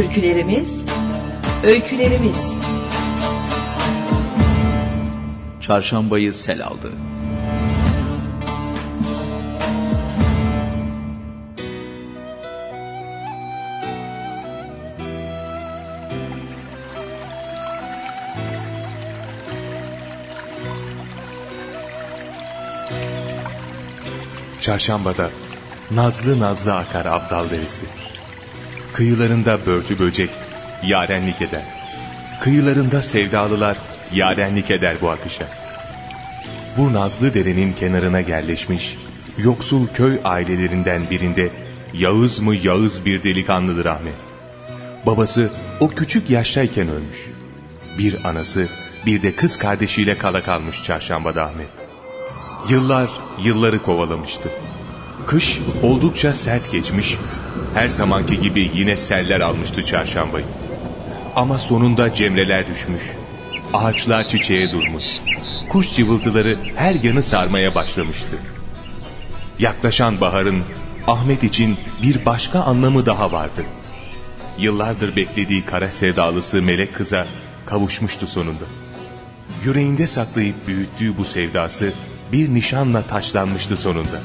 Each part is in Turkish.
Türkülerimiz, öykülerimiz. Çarşambayı sel aldı. Çarşambada nazlı nazlı akar Abdal Deresi. Kıyılarında börtü böcek yarenlik eder. Kıyılarında sevdalılar yarenlik eder bu akışa. Bu nazlı derenin kenarına yerleşmiş yoksul köy ailelerinden birinde Yağız mı Yağız bir delikanlıdır Ahmet. Babası o küçük yaştayken ölmüş. Bir anası bir de kız kardeşiyle kala kalmış çarşambada Ahmet. Yıllar yılları kovalamıştı. Kış oldukça sert geçmiş, her zamanki gibi yine seller almıştı çarşambayı. Ama sonunda cemreler düşmüş, ağaçlar çiçeğe durmuş, kuş cıvıltıları her yanı sarmaya başlamıştı. Yaklaşan baharın Ahmet için bir başka anlamı daha vardı. Yıllardır beklediği kara sevdalısı melek kıza kavuşmuştu sonunda. Yüreğinde saklayıp büyüttüğü bu sevdası bir nişanla taşlanmıştı sonunda.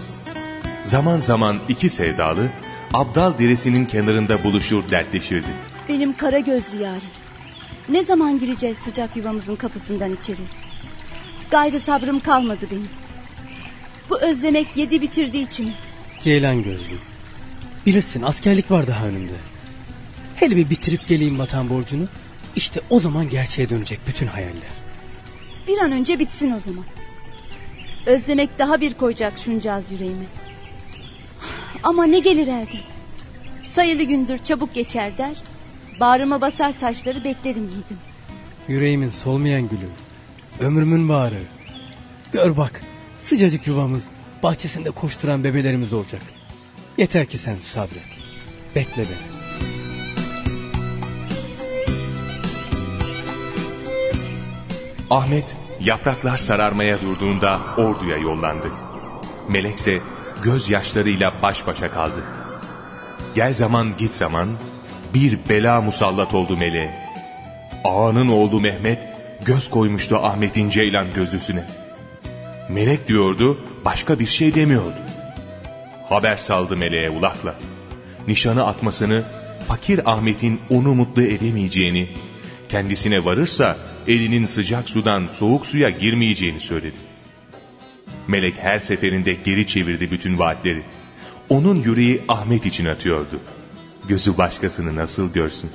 Zaman zaman iki sevdalı Abdal deresinin kenarında buluşur dertleşirdi. Benim kara gözlü yarim. Ne zaman gireceğiz sıcak yuvamızın kapısından içeri? Gayrı sabrım kalmadı benim. Bu özlemek yedi bitirdi içimi. Ceylan gözlü. Bilirsin askerlik var daha önümde. Hele bir bitirip geleyim vatan borcunu. İşte o zaman gerçeğe dönecek bütün hayaller. Bir an önce bitsin o zaman. Özlemek daha bir koyacak şuncağız yüreğime. Ama ne gelir elden. Sayılı gündür çabuk geçer der. Bağrıma basar taşları beklerim yiğidim. Yüreğimin solmayan gülü. Ömrümün bağrı. Gör bak sıcacık yuvamız bahçesinde koşturan bebelerimiz olacak. Yeter ki sen sabret. Bekle beni. Ahmet yapraklar sararmaya durduğunda orduya yollandı. Melekse gözyaşlarıyla baş başa kaldı. Gel zaman git zaman bir bela musallat oldu meleğe. Ağanın oğlu Mehmet göz koymuştu Ahmet'in ceylan gözlüsüne. Melek diyordu başka bir şey demiyordu. Haber saldı meleğe ulakla. Nişanı atmasını, fakir Ahmet'in onu mutlu edemeyeceğini, kendisine varırsa elinin sıcak sudan soğuk suya girmeyeceğini söyledi. Melek her seferinde geri çevirdi bütün vaatleri. Onun yüreği Ahmet için atıyordu. Gözü başkasını nasıl görsün?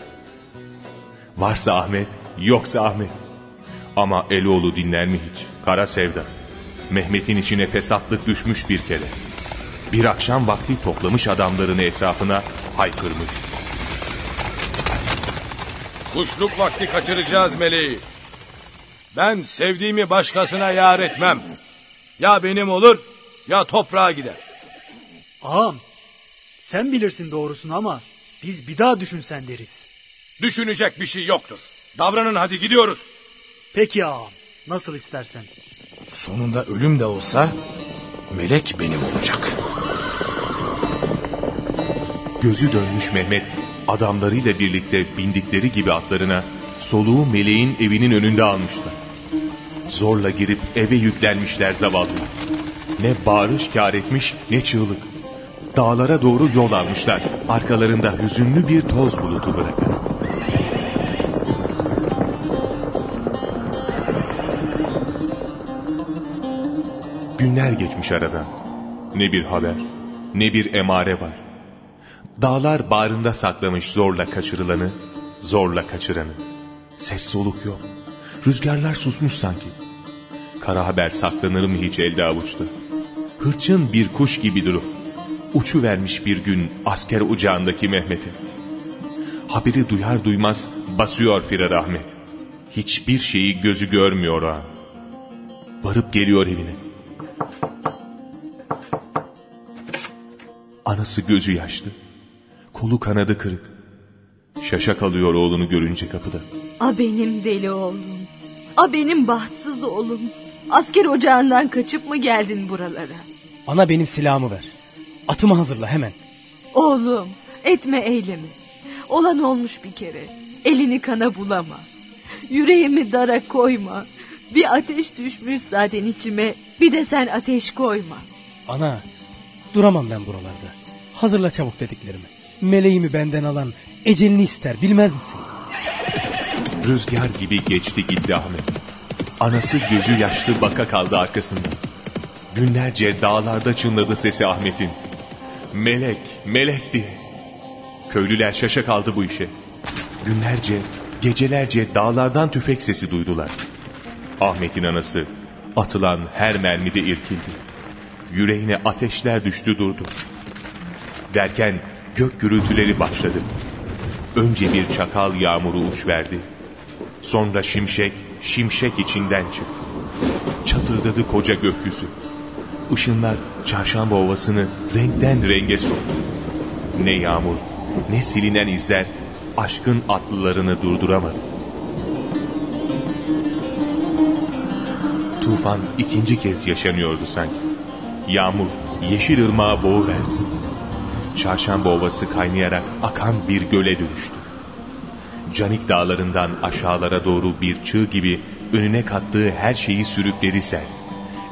Varsa Ahmet, yoksa Ahmet. Ama Eloğlu dinler mi hiç? Kara sevda. Mehmet'in içine fesatlık düşmüş bir kere. Bir akşam vakti toplamış adamlarını etrafına haykırmış. Kuşluk vakti kaçıracağız meleği. Ben sevdiğimi başkasına yar etmem. Ya benim olur ya toprağa gider. Ağam sen bilirsin doğrusunu ama biz bir daha düşünsen deriz. Düşünecek bir şey yoktur. Davranın hadi gidiyoruz. Peki ağam nasıl istersen. Sonunda ölüm de olsa melek benim olacak. Gözü dönmüş Mehmet adamlarıyla birlikte bindikleri gibi atlarına soluğu meleğin evinin önünde almışlar. Zorla girip eve yüklenmişler zavallı. Ne bağırış kar etmiş ne çığlık. Dağlara doğru yol almışlar. Arkalarında hüzünlü bir toz bulutu bırakarak. Günler geçmiş aradan. Ne bir haber, ne bir emare var. Dağlar bağrında saklamış zorla kaçırılanı, zorla kaçıranı. Ses soluk yok. Rüzgarlar susmuş sanki. Kara haber saklanır mı hiç elde avuçta? Hırçın bir kuş gibi durup uçu vermiş bir gün asker ucağındaki Mehmet'e. Haberi duyar duymaz basıyor Firar Ahmet. Hiçbir şeyi gözü görmüyor an. Varıp geliyor evine. Anası gözü yaşlı. Kolu kanadı kırık. Şaşa kalıyor oğlunu görünce kapıda. A benim deli oğlum. A benim bahtsız oğlum. Asker ocağından kaçıp mı geldin buralara? Ana benim silahımı ver. Atımı hazırla hemen. Oğlum etme eylemi. Olan olmuş bir kere. Elini kana bulama. Yüreğimi dara koyma. Bir ateş düşmüş zaten içime. Bir de sen ateş koyma. Ana duramam ben buralarda. Hazırla çabuk dediklerimi. Meleğimi benden alan ecelini ister bilmez misin? Rüzgar gibi geçti gitti Ahmet. Anası gözü yaşlı baka kaldı arkasında. Günlerce dağlarda çınladı sesi Ahmet'in. Melek, melek diye. Köylüler şaşa kaldı bu işe. Günlerce, gecelerce dağlardan tüfek sesi duydular. Ahmet'in anası atılan her mermide irkildi. Yüreğine ateşler düştü durdu. Derken gök gürültüleri başladı. Önce bir çakal yağmuru uç verdi. Sonra şimşek, şimşek içinden çıktı. Çatırdadı koca gökyüzü. Işınlar çarşamba ovasını renkten renge soktu. Ne yağmur, ne silinen izler aşkın atlılarını durduramadı. Tufan ikinci kez yaşanıyordu sanki. Yağmur yeşil ırmağa boğuverdi. Çarşamba ovası kaynayarak akan bir göle dönüştü. Canik dağlarından aşağılara doğru bir çığ gibi önüne kattığı her şeyi sürükledi sel.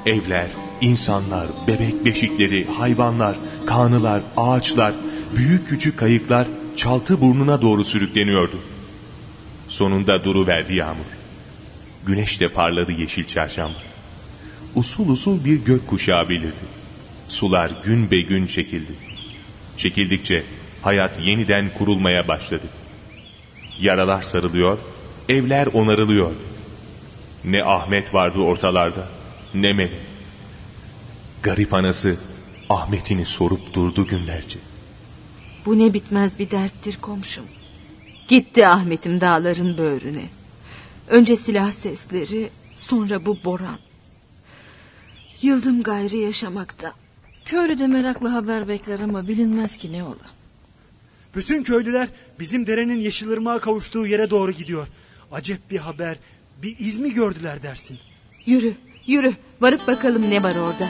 Evler, insanlar, bebek beşikleri, hayvanlar, kanılar, ağaçlar, büyük küçük kayıklar çaltı burnuna doğru sürükleniyordu. Sonunda duru verdi yağmur. Güneş de parladı yeşil çarşamba. Usul usul bir gök kuşağı belirdi. Sular gün be gün çekildi. Çekildikçe hayat yeniden kurulmaya başladı. Yaralar sarılıyor, evler onarılıyor. Ne Ahmet vardı ortalarda, ne Melek. Garip anası Ahmet'ini sorup durdu günlerce. Bu ne bitmez bir derttir komşum. Gitti Ahmet'im dağların böğrüne. Önce silah sesleri, sonra bu boran. Yıldım gayrı yaşamakta. Köylü de meraklı haber bekler ama bilinmez ki ne ola. Bütün köylüler bizim derenin Yeşilırmağa kavuştuğu yere doğru gidiyor. Acep bir haber, bir iz mi gördüler dersin? Yürü, yürü. Varıp bakalım ne var orada.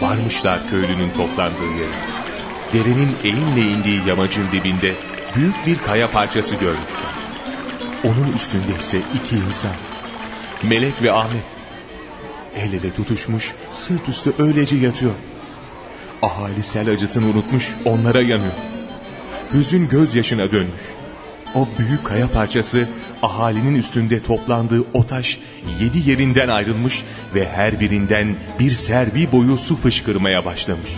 Varmışlar köylünün toplandığı yere. Derenin eğimle indiği yamacın dibinde büyük bir kaya parçası görmüşler. Onun üstünde ise iki insan. Melek ve Ahmet. El ele tutuşmuş sırt üstü öylece yatıyor. Ahali sel acısını unutmuş onlara yanıyor. Hüzün gözyaşına dönmüş. O büyük kaya parçası ahalinin üstünde toplandığı o taş yedi yerinden ayrılmış ve her birinden bir servi boyu su fışkırmaya başlamış.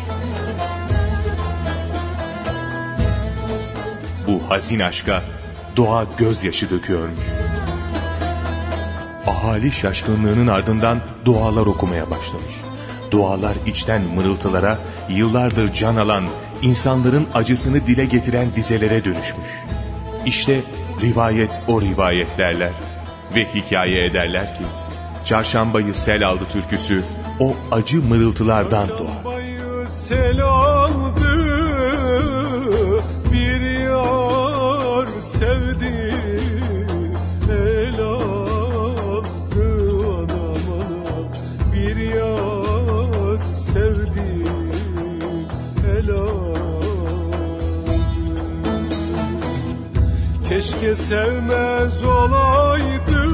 Bu hazin aşka doğa gözyaşı döküyormuş. Ahali şaşkınlığının ardından dualar okumaya başlamış. Dualar içten mırıltılara, yıllardır can alan, insanların acısını dile getiren dizelere dönüşmüş. İşte rivayet o rivayet derler ve hikaye ederler ki, çarşambayı sel aldı türküsü o acı mırıltılardan doğar. Çarşambayı sel aldı, bir yar sevdi, Keşke sevmez olaydım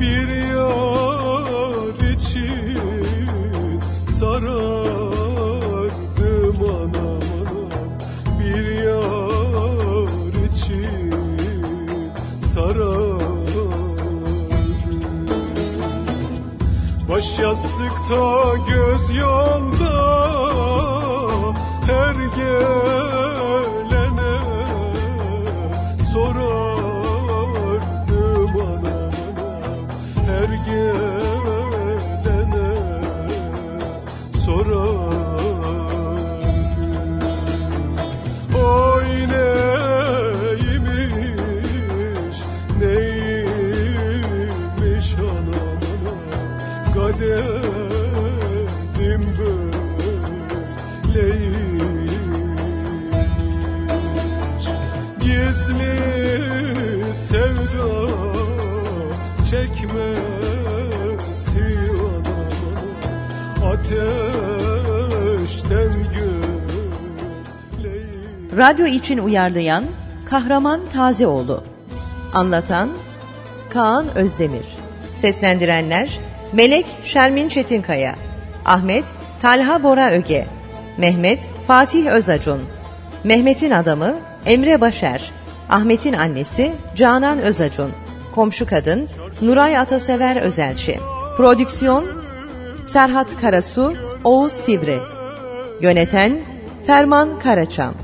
bir yar için sarardım anam anam bir yar için sarardım Baş yastıkta göz yolda Radyo için uyarlayan Kahraman Tazeoğlu. Anlatan Kaan Özdemir. Seslendirenler Melek Şermin Çetinkaya, Ahmet Talha Bora Öge, Mehmet Fatih Özacun, Mehmet'in adamı Emre Başer, Ahmet'in annesi Canan Özacun, komşu kadın Nuray Atasever Özelçi. Prodüksiyon Serhat Karasu, Oğuz Sivri. Yöneten Ferman Karaçam.